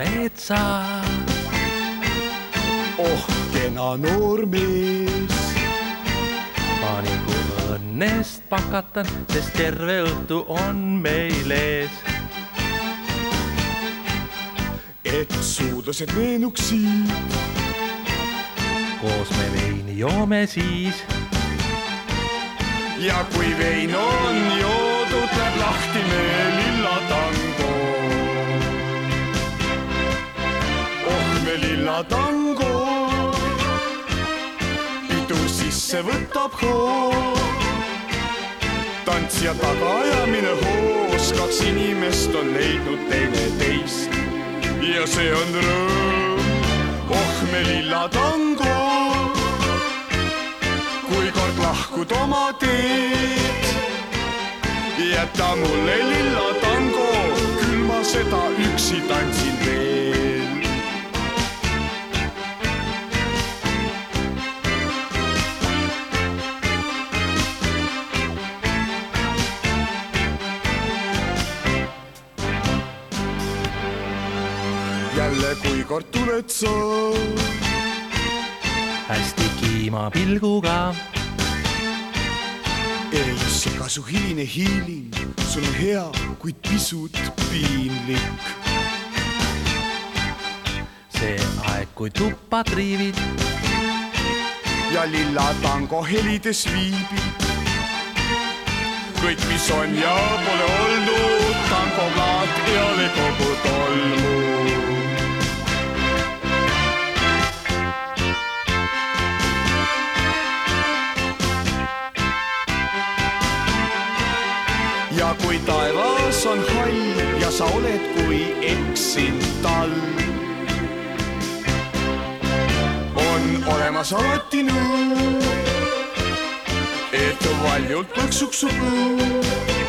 oled sa? Oh kena noor mees ma nagu õnnest pakatan, sest terve õhtu on meil ees. et suudlased meenuksid. Koos me veini joome siis, ja kui vein on joodud, oh me lilla tango, pidu sisse võtab hoo. tantsija tagaajamine hoos, kaks inimest on leidnud teineteist ja see on rõõm. oh me lilla tango kui kord lahkud oma teed, jäta mulle lilla tango, küll ma seda üksi tantsin veel. jälle, kui kord tuled sa hästi kiima pilguga, ei sega su hiline hiiling, sul on hea, kuid pisut piinlik. see aeg, kui tuppa triivid, ja lilla tango helides viibib. kõik, mis on ja pole olnud, tangoplaat eale kogu tolmu. Ja kui taevas on hall ja sa oled kui eksinud talv on olemas alati nõu, et valjult põksuks su portmel